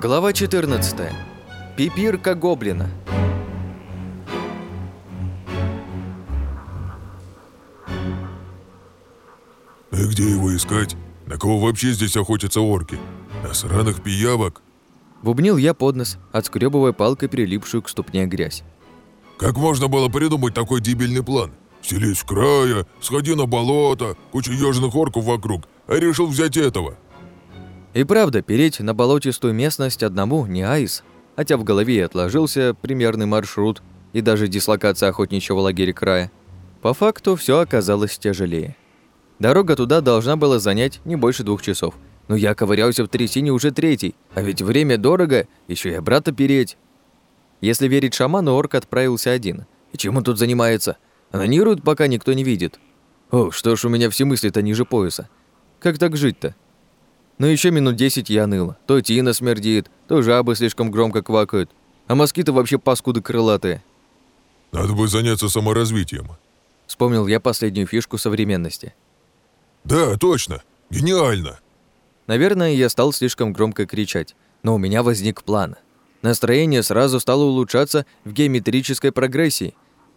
Глава 14. Пипирка гоблина. И где его искать? На кого вообще здесь охотятся орки? На сраных пиявок? Бубнил я под нос, отскребывая палкой прилипшую к ступне грязь. Как можно было придумать такой дебильный план? Селись в края, сходи на болото, куча ёжных орков вокруг, а решил взять этого. И правда, переть на болотистую местность одному не айс, хотя в голове и отложился примерный маршрут и даже дислокация охотничьего лагеря края. По факту все оказалось тяжелее. Дорога туда должна была занять не больше двух часов. Но я ковырялся в трясине уже третий, а ведь время дорого, еще и брата переть. Если верить шаману, орк отправился один. И чем он тут занимается? Анонирует, пока никто не видит. О, что ж у меня все мысли-то ниже пояса. Как так жить-то? Но еще минут десять я ныла. То тина смердит, то жабы слишком громко квакают, а москиты вообще паскуды крылатые. Надо бы заняться саморазвитием. Вспомнил я последнюю фишку современности. Да, точно. Гениально. Наверное, я стал слишком громко кричать, но у меня возник план. Настроение сразу стало улучшаться в геометрической прогрессии.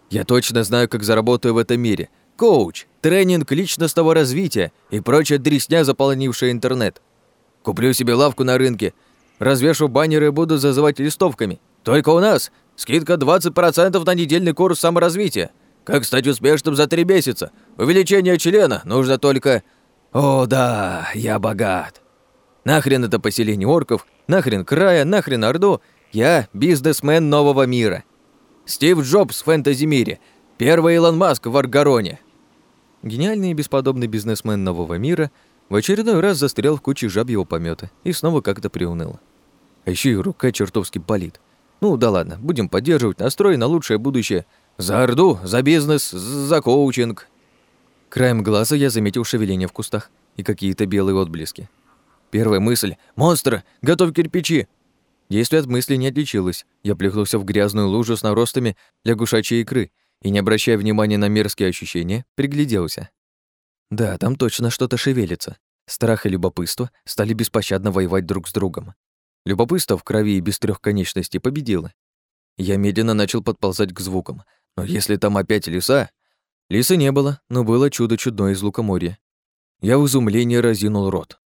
Я точно знаю, как заработаю в этом мире. Коуч, тренинг личностного развития и прочая дресня, заполнившая интернет. Куплю себе лавку на рынке, развешу баннеры и буду зазывать листовками. Только у нас скидка 20% на недельный курс саморазвития. Как стать успешным за три месяца? Увеличение члена нужно только... О, да, я богат. Нахрен это поселение орков, нахрен края, нахрен Орду. Я бизнесмен нового мира. Стив Джобс в фэнтези-мире. Первый Илон Маск в Аргароне. Гениальный и бесподобный бизнесмен нового мира в очередной раз застрял в куче жабьего помета и снова как-то приуныл. А еще и рука чертовски болит. Ну да ладно, будем поддерживать настрой на лучшее будущее. За Орду, за бизнес, за коучинг. Краем глаза я заметил шевеление в кустах и какие-то белые отблески. Первая мысль «Монстр! Готовь кирпичи!» Действие от мысли не отличилось. Я плюхнулся в грязную лужу с наростами лягушачьей икры и, не обращая внимания на мерзкие ощущения, пригляделся. Да, там точно что-то шевелится. Страх и любопытство стали беспощадно воевать друг с другом. Любопытство в крови и без трех конечностей победило. Я медленно начал подползать к звукам. Но если там опять лиса... Лисы не было, но было чудо чудное из лукоморья. Я в изумлении разинул рот.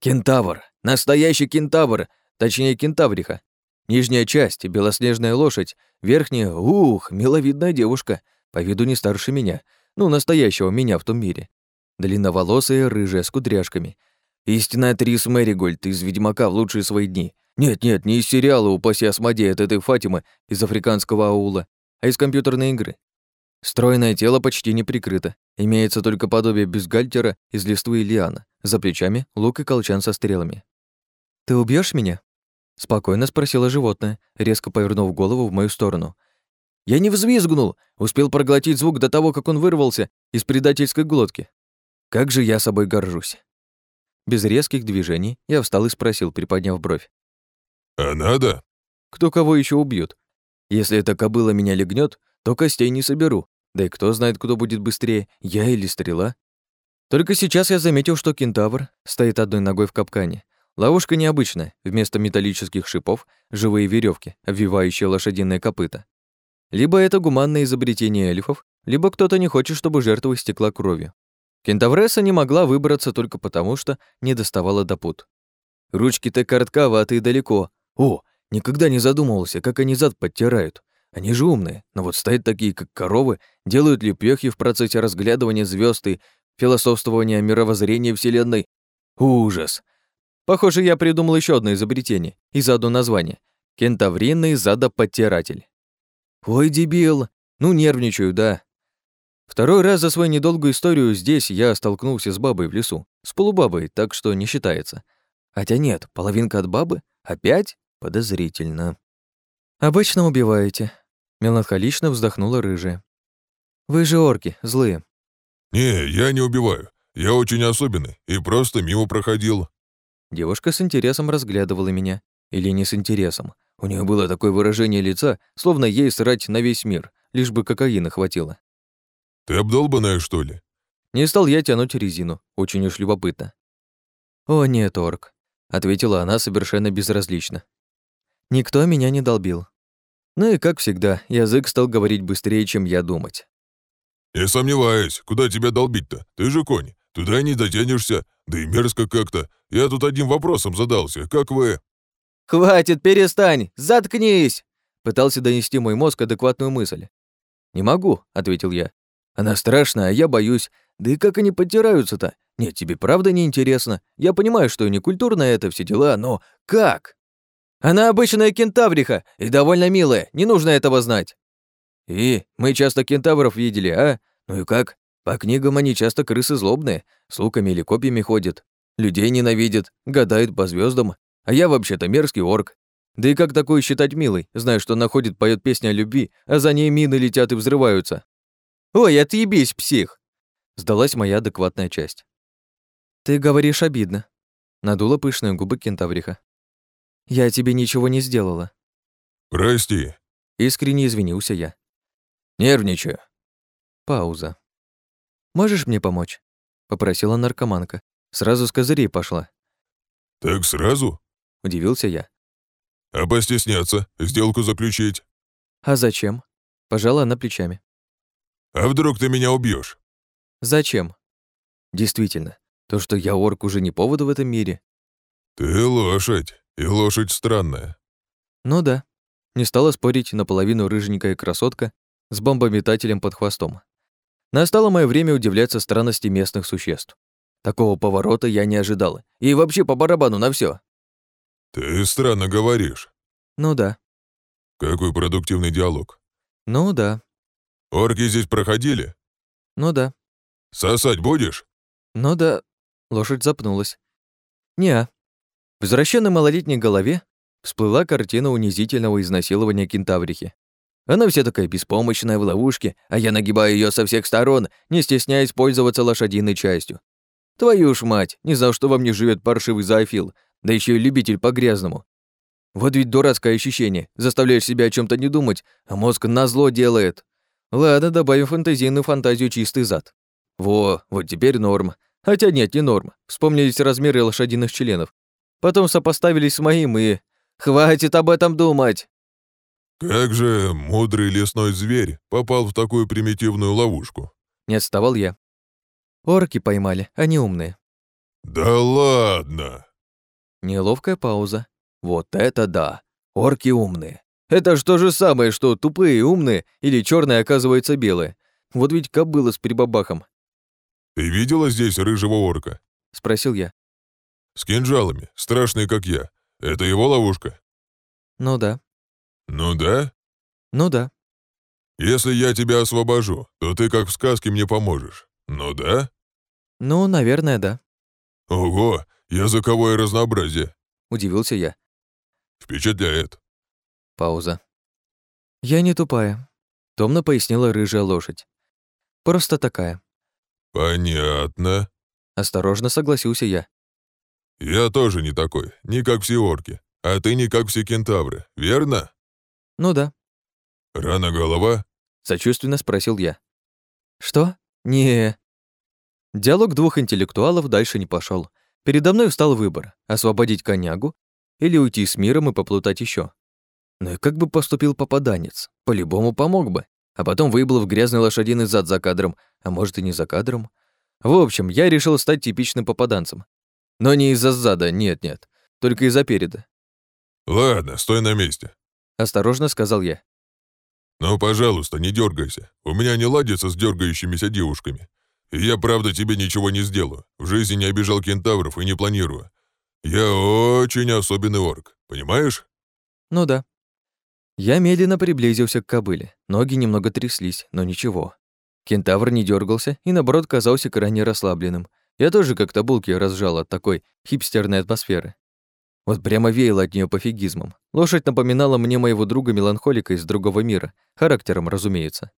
Кентавр! Настоящий кентавр! Точнее, кентавриха. Нижняя часть — белоснежная лошадь, верхняя — ух, миловидная девушка, по виду не старше меня, ну, настоящего меня в том мире. Длинноволосая, рыжая, с кудряшками. Истинная Трис Мэригольд из «Ведьмака» в лучшие свои дни. Нет-нет, не из сериала «Упаси Асмодея» от этой Фатимы из африканского аула, а из компьютерной игры. Стройное тело почти не прикрыто. Имеется только подобие бюстгальтера из листвы и лиана. За плечами лук и колчан со стрелами. «Ты убьешь меня?» Спокойно спросила животное, резко повернув голову в мою сторону. Я не взвизгнул, успел проглотить звук до того, как он вырвался из предательской глотки. Как же я собой горжусь. Без резких движений я встал и спросил, приподняв бровь. А надо? Кто кого еще убьет? Если эта кобыла меня легнет, то костей не соберу. Да и кто знает, кто будет быстрее, я или стрела. Только сейчас я заметил, что кентавр стоит одной ногой в капкане. Ловушка необычная. Вместо металлических шипов — живые веревки, обвивающие лошадиные копыта. Либо это гуманное изобретение эльфов, либо кто-то не хочет, чтобы жертва истекла кровью. Кентавресса не могла выбраться только потому, что не доставала до пут. Ручки-то коротковатые далеко. О, никогда не задумывался, как они зад подтирают. Они же умные, но вот стоят такие, как коровы, делают лепёхи в процессе разглядывания звезд и философствования мировоззрения Вселенной. Ужас! Похоже, я придумал еще одно изобретение и заду название. Кентавринный задоподтиратель. Ой, дебил! Ну, нервничаю, да. Второй раз за свою недолгую историю здесь я столкнулся с бабой в лесу. С полубабой, так что не считается. Хотя нет, половинка от бабы? Опять? Подозрительно. «Обычно убиваете», — меланхолично вздохнула рыжая. «Вы же орки, злые». «Не, я не убиваю. Я очень особенный и просто мимо проходил». Девушка с интересом разглядывала меня. Или не с интересом. У нее было такое выражение лица, словно ей срать на весь мир, лишь бы кокаина хватило. «Ты обдолбанная, что ли?» Не стал я тянуть резину, очень уж любопытно. «О нет, орк, ответила она совершенно безразлично. Никто меня не долбил. Ну и, как всегда, язык стал говорить быстрее, чем я думать. «Не сомневаюсь, куда тебя долбить-то? Ты же конь, туда не дотянешься, да и мерзко как-то. Я тут одним вопросом задался, как вы...» «Хватит, перестань! Заткнись!» Пытался донести мой мозг адекватную мысль. «Не могу», — ответил я. «Она страшная, а я боюсь. Да и как они подтираются-то? Нет, тебе правда не интересно. Я понимаю, что не культурно это все дела, но как?» «Она обычная кентавриха и довольно милая, не нужно этого знать». «И мы часто кентавров видели, а? Ну и как? По книгам они часто крысы злобные, с луками или копьями ходят, людей ненавидят, гадают по звездам, а я вообще-то мерзкий орк. Да и как такое считать милой, зная, что она ходит, поет песни о любви, а за ней мины летят и взрываются? Ой, отъебись, псих! Сдалась моя адекватная часть. Ты говоришь обидно. Надула пышные губы кентавриха. Я тебе ничего не сделала. Прости. Искренне извинился я. Нервничаю. Пауза. Можешь мне помочь? Попросила наркоманка. Сразу с козырей пошла. Так сразу? Удивился я. А постесняться, сделку заключить? А зачем? Пожала она плечами. А вдруг ты меня убьешь? Зачем? Действительно, то, что я орк, уже не повод в этом мире. Ты лошадь, и лошадь странная. Ну да. Не стала спорить наполовину рыженькая красотка с бомбометателем под хвостом. Настало мое время удивляться странности местных существ. Такого поворота я не ожидала. И вообще по барабану на все. Ты странно говоришь. Ну да. Какой продуктивный диалог. Ну да. Орки здесь проходили? Ну да. Сосать будешь? Ну да. Лошадь запнулась. Неа. Возвращенной малолетней голове всплыла картина унизительного изнасилования кентаврихи. Она вся такая беспомощная в ловушке, а я нагибаю ее со всех сторон, не стесняясь пользоваться лошадиной частью. Твою ж мать, не знал, что во мне живет паршивый зоофил, да еще и любитель по-грязному. Вот ведь дурацкое ощущение, заставляешь себя о чем то не думать, а мозг назло делает. Ладно, добавим фантазийную фантазию чистый зад. Во, вот теперь норм. Хотя нет, не норм. Вспомнились размеры лошадиных членов. Потом сопоставились с моим и... Хватит об этом думать! Как же мудрый лесной зверь попал в такую примитивную ловушку? Не отставал я. Орки поймали, они умные. Да ладно! Неловкая пауза. Вот это да! Орки умные. Это ж то же самое, что тупые умные или черные оказывается белые. Вот ведь кобыла с прибабахом. Ты видела здесь рыжего орка? Спросил я. С кинжалами, страшный как я. Это его ловушка? Ну да. Ну да? Ну да. Если я тебя освобожу, то ты как в сказке мне поможешь. Ну да? Ну, наверное, да. Ого, языковое разнообразие. Удивился я. Впечатляет. Пауза. Я не тупая, томно пояснила рыжая лошадь. Просто такая. Понятно. Осторожно согласился я. Я тоже не такой, не как все орки. А ты не как все кентавры, верно? Ну да. Рана голова? Сочувственно спросил я. Что? Не. Диалог двух интеллектуалов дальше не пошел. Передо мной встал выбор — освободить конягу или уйти с миром и поплутать еще. Ну и как бы поступил попаданец? По-любому помог бы. А потом выебал в грязный лошадиный зад за кадром, а может и не за кадром. В общем, я решил стать типичным попаданцем. Но не из-за зада, нет-нет, только из-за переда. «Ладно, стой на месте», — осторожно сказал я. «Ну, пожалуйста, не дергайся. У меня не ладится с дергающимися девушками. И я, правда, тебе ничего не сделаю. В жизни не обижал кентавров и не планирую. Я очень особенный орк, понимаешь?» «Ну да». Я медленно приблизился к кобыле. Ноги немного тряслись, но ничего. Кентавр не дергался и, наоборот, казался крайне расслабленным. Я тоже как-то булки разжал от такой хипстерной атмосферы. Вот прямо веяло от нее пофигизмом. Лошадь напоминала мне моего друга-меланхолика из другого мира, характером, разумеется.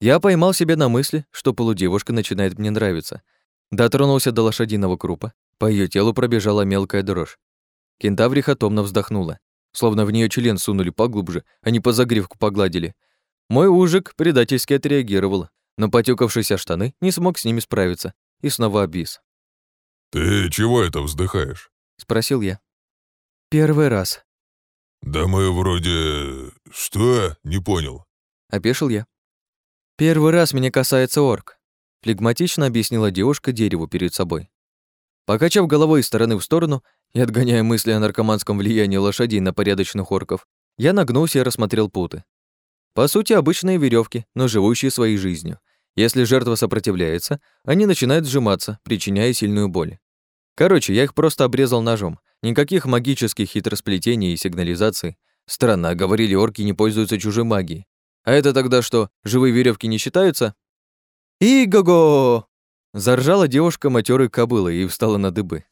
Я поймал себя на мысли, что полудевушка начинает мне нравиться. Дотронулся до лошадиного крупа, по ее телу пробежала мелкая дрожь. Кентавриха томно вздохнула, словно в нее член сунули поглубже, а не по загривку погладили. Мой ужик предательски отреагировал, но потёкавшиеся штаны не смог с ними справиться и снова обвис. «Ты чего это вздыхаешь?» спросил я. Первый раз. Да мы вроде... Что? Не понял. Опешил я. Первый раз меня касается орк. Флегматично объяснила девушка дереву перед собой. Покачав головой из стороны в сторону и отгоняя мысли о наркоманском влиянии лошадей на порядочных орков, я нагнулся и рассмотрел путы. По сути, обычные веревки, но живущие своей жизнью. Если жертва сопротивляется, они начинают сжиматься, причиняя сильную боль. Короче, я их просто обрезал ножом. Никаких магических хитросплетений и сигнализаций. Странно, говорили, орки не пользуются чужой магией. А это тогда что, живые веревки не считаются? «И-го-го!» Заржала девушка матерой кобылы и встала на дыбы.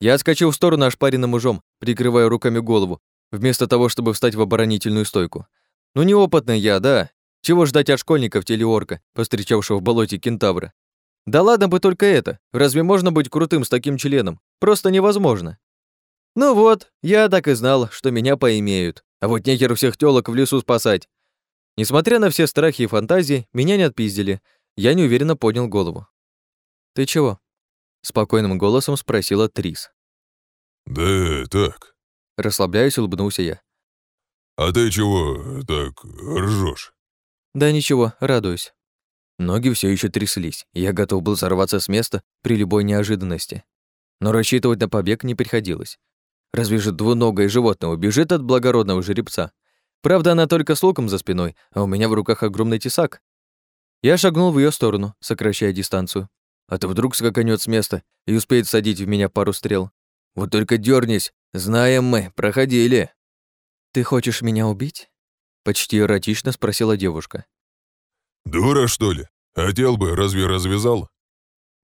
Я отскочил в сторону ошпаренным ужом, прикрывая руками голову, вместо того, чтобы встать в оборонительную стойку. Ну, неопытный я, да. Чего ждать от школьника в теле орка, повстречавшего в болоте кентавра? Да ладно бы только это. Разве можно быть крутым с таким членом? Просто невозможно. Ну вот, я так и знал, что меня поимеют. А вот нехер всех тёлок в лесу спасать. Несмотря на все страхи и фантазии, меня не отпиздили. Я неуверенно поднял голову. «Ты чего?» Спокойным голосом спросила Трис. «Да так». Расслабляясь, улыбнулся я. «А ты чего так ржешь? «Да ничего, радуюсь». Ноги все еще тряслись, и я готов был сорваться с места при любой неожиданности. Но рассчитывать на побег не приходилось. Разве же двуногое животное убежит от благородного жеребца? Правда, она только с луком за спиной, а у меня в руках огромный тесак. Я шагнул в ее сторону, сокращая дистанцию. А то вдруг скаканет с места и успеет садить в меня пару стрел. Вот только дернись, знаем мы, проходили. «Ты хочешь меня убить?» Почти эротично спросила девушка. «Дура, что ли? Хотел бы, разве развязал?»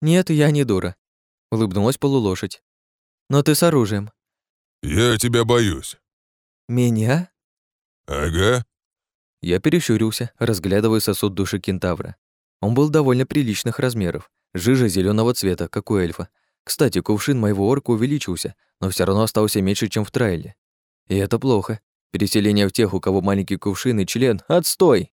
«Нет, я не дура», — улыбнулась полулошадь. «Но ты с оружием». «Я тебя боюсь». «Меня?» «Ага». Я перещурился, разглядывая сосуд души кентавра. Он был довольно приличных размеров, жижа зеленого цвета, как у эльфа. Кстати, кувшин моего орка увеличился, но все равно остался меньше, чем в трайле. И это плохо. Переселение в тех, у кого маленький кувшин и член — отстой!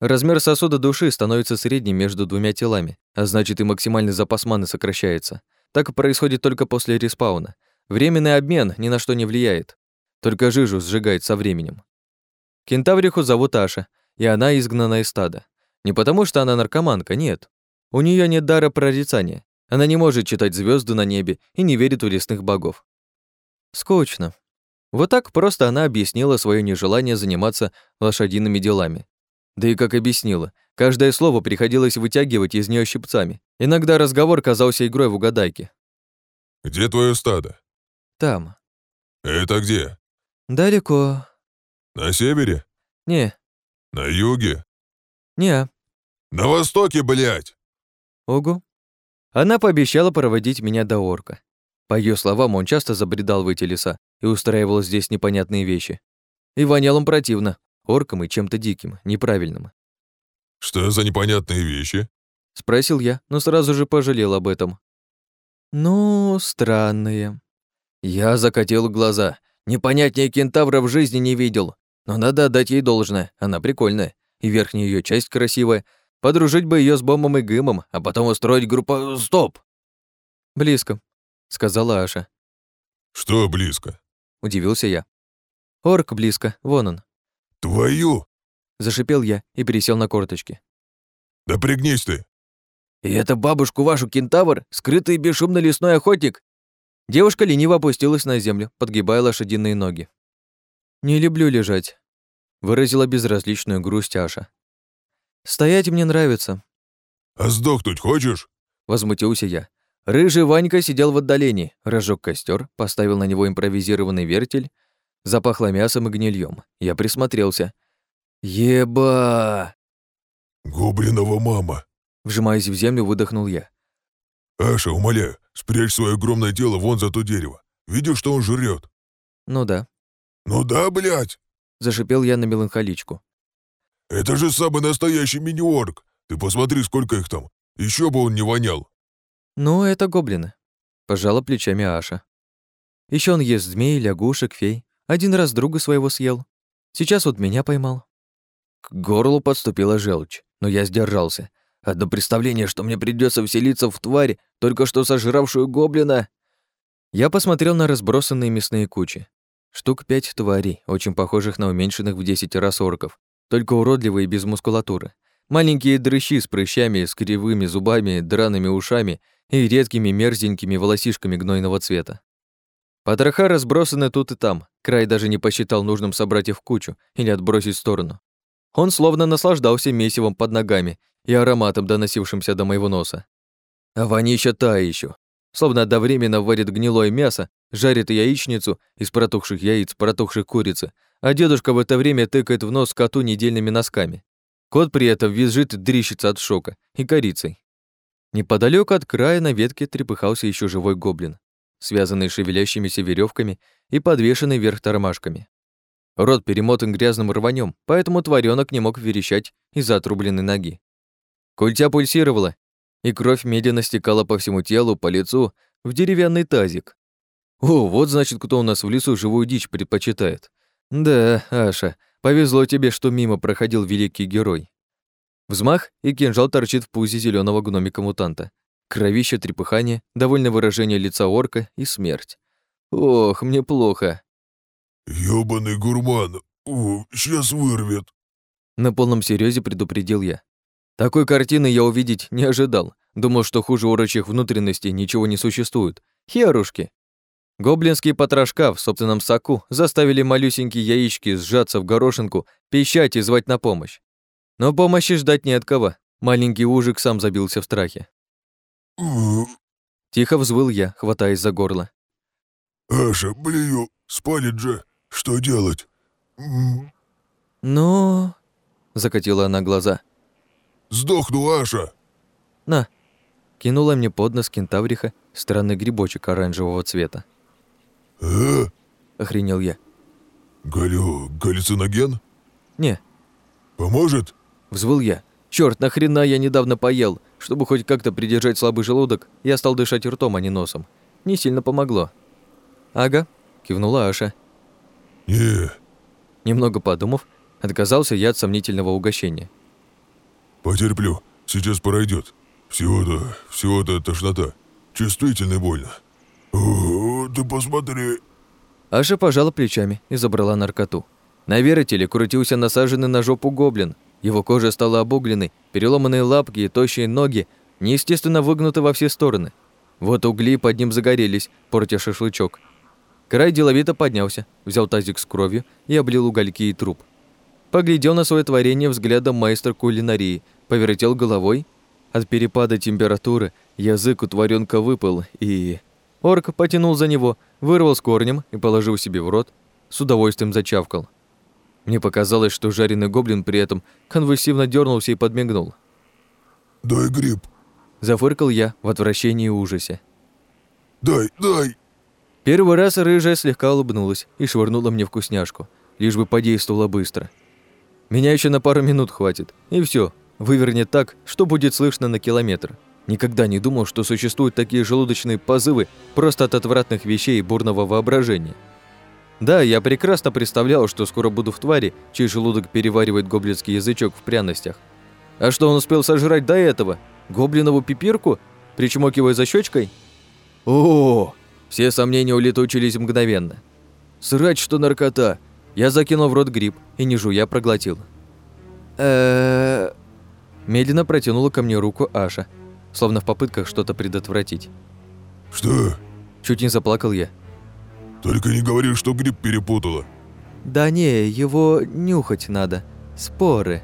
Размер сосуда души становится средним между двумя телами, а значит и максимальный запас маны сокращается. Так происходит только после респауна. Временный обмен ни на что не влияет. Только жижу сжигает со временем. Кентавриху зовут Аша, и она изгнана из стада. Не потому, что она наркоманка, нет. У нее нет дара прорицания. Она не может читать звезды на небе и не верит в лесных богов. Скучно. Вот так просто она объяснила свое нежелание заниматься лошадиными делами. Да и как объяснила, каждое слово приходилось вытягивать из нее щипцами. Иногда разговор казался игрой в угадайки. «Где твое стадо?» «Там». «Это где?» «Далеко». «На севере?» «Не». «На юге?» «Не». «На востоке, блядь!» «Ого». Она пообещала проводить меня до орка. По ее словам, он часто забредал в эти леса и устраивал здесь непонятные вещи. И вонял он противно, орком и чем-то диким, неправильным. «Что за непонятные вещи?» — спросил я, но сразу же пожалел об этом. «Ну, странные». Я закатил глаза. Непонятнее кентавра в жизни не видел. Но надо отдать ей должное, она прикольная. И верхняя ее часть красивая. Подружить бы ее с Бомбом и Гымом, а потом устроить группу... Стоп! Близко, сказала Аша. «Что близко?» — удивился я. «Орк близко, вон он». «Твою!» — зашипел я и пересел на корточки. «Да пригнись ты!» «И это бабушку вашу кентавр, скрытый бесшумный лесной охотник?» Девушка лениво опустилась на землю, подгибая лошадиные ноги. «Не люблю лежать», — выразила безразличную грусть Аша. «Стоять мне нравится». «А сдохнуть хочешь?» — возмутился я. Рыжий Ванька сидел в отдалении, разжег костер, поставил на него импровизированный вертель, запахло мясом и гнильем. Я присмотрелся. «Еба!» «Гоблинова мама!» Вжимаясь в землю, выдохнул я. «Аша, умоляю, спрячь свое огромное тело вон за то дерево. Видишь, что он жрет? «Ну да», «Ну да, блядь!» — зашипел я на меланхоличку. «Это же самый настоящий мини-орк! Ты посмотри, сколько их там! Еще бы он не вонял!» «Ну, это гоблины», — пожала плечами Аша. Еще он ест змей, лягушек, фей. Один раз друга своего съел. Сейчас вот меня поймал». К горлу подступила желчь, но я сдержался. Одно представление, что мне придется вселиться в тварь, только что сожравшую гоблина. Я посмотрел на разбросанные мясные кучи. Штук пять тварей, очень похожих на уменьшенных в 10 раз орков, только уродливые без мускулатуры. Маленькие дрыщи с прыщами, с кривыми зубами, драными ушами и редкими мерзенькими волосишками гнойного цвета. Потроха разбросаны тут и там. Край даже не посчитал нужным собрать их в кучу или отбросить в сторону. Он словно наслаждался месивом под ногами и ароматом, доносившимся до моего носа. А вонища та еще. Словно одновременно варит гнилое мясо, жарит яичницу из протухших яиц, протухших курицы, а дедушка в это время тыкает в нос коту недельными носками. Кот при этом визжит дрищится от шока и корицей. Неподалеку от края на ветке трепыхался еще живой гоблин, связанный шевелящимися веревками и подвешенный вверх тормашками. Рот перемотан грязным рванем, поэтому тварёнок не мог верещать из-за отрубленной ноги. Культя пульсировала, и кровь медленно стекала по всему телу, по лицу, в деревянный тазик. О, вот значит, кто у нас в лесу живую дичь предпочитает. Да, Аша, повезло тебе, что мимо проходил великий герой. Взмах, и кинжал торчит в пузе зеленого гномика-мутанта. Кровище, трепыхание, довольное выражение лица орка и смерть. Ох, мне плохо. «Ёбаный гурман, о, сейчас вырвет!» На полном серьезе предупредил я. Такой картины я увидеть не ожидал. Думал, что хуже урочих внутренностей ничего не существует. Херушки. Гоблинские потрошка в собственном соку заставили малюсенькие яички сжаться в горошинку, пищать и звать на помощь. Но помощи ждать не от кого. Маленький ужик сам забился в страхе. Тихо взвыл я, хватаясь за горло. «Аша, блюю, спалит же. Что делать?» «Ну...» — закатила она глаза. «Сдохну, Аша!» «На!» — кинула мне под нос кентавриха странный грибочек оранжевого цвета. «Э?» — охренел я. «Галю... галлюциноген?» «Не». «Поможет?» — взвыл я. «Чёрт, нахрена я недавно поел? Чтобы хоть как-то придержать слабый желудок, я стал дышать ртом, а не носом. Не сильно помогло». «Ага», — кивнула Аша. «Не». Немного подумав, отказался я от сомнительного угощения. «Потерплю. Сейчас пройдет. Всего-то... всего-то тошнота. Чувствительно больно. О, ты посмотри!» Аша пожала плечами и забрала наркоту. На веретеле крутился насаженный на жопу гоблин. Его кожа стала обугленной, переломанные лапки и тощие ноги неестественно выгнуты во все стороны. Вот угли под ним загорелись, портя шашлычок. Край деловито поднялся, взял тазик с кровью и облил угольки и труп. Поглядел на свое творение взглядом майстра кулинарии, повертел головой. От перепада температуры язык у тварёнка выпал, и... Орк потянул за него, вырвал с корнем и положил себе в рот, с удовольствием зачавкал. Мне показалось, что жареный гоблин при этом конвульсивно дернулся и подмигнул. «Дай гриб!» Зафыркал я в отвращении и ужасе. «Дай, дай!» Первый раз рыжая слегка улыбнулась и швырнула мне вкусняшку, лишь бы подействовала быстро. Меня еще на пару минут хватит, и все, вывернет так, что будет слышно на километр. Никогда не думал, что существуют такие желудочные позывы просто от отвратных вещей и бурного воображения. Да, я прекрасно представлял, что скоро буду в твари, чей желудок переваривает гоблинский язычок в пряностях. А что он успел сожрать до этого? Гоблинову пипирку? Причмокивая за щечкой? О, все сомнения улетучились мгновенно. Срать, что наркота. Я закинул в рот гриб и не жуя проглотил. Медленно протянула ко мне руку Аша, словно в попытках что-то предотвратить. «Что?» Чуть не заплакал я. «Только не говори, что гриб перепутала». «Да не, его нюхать надо. Споры»,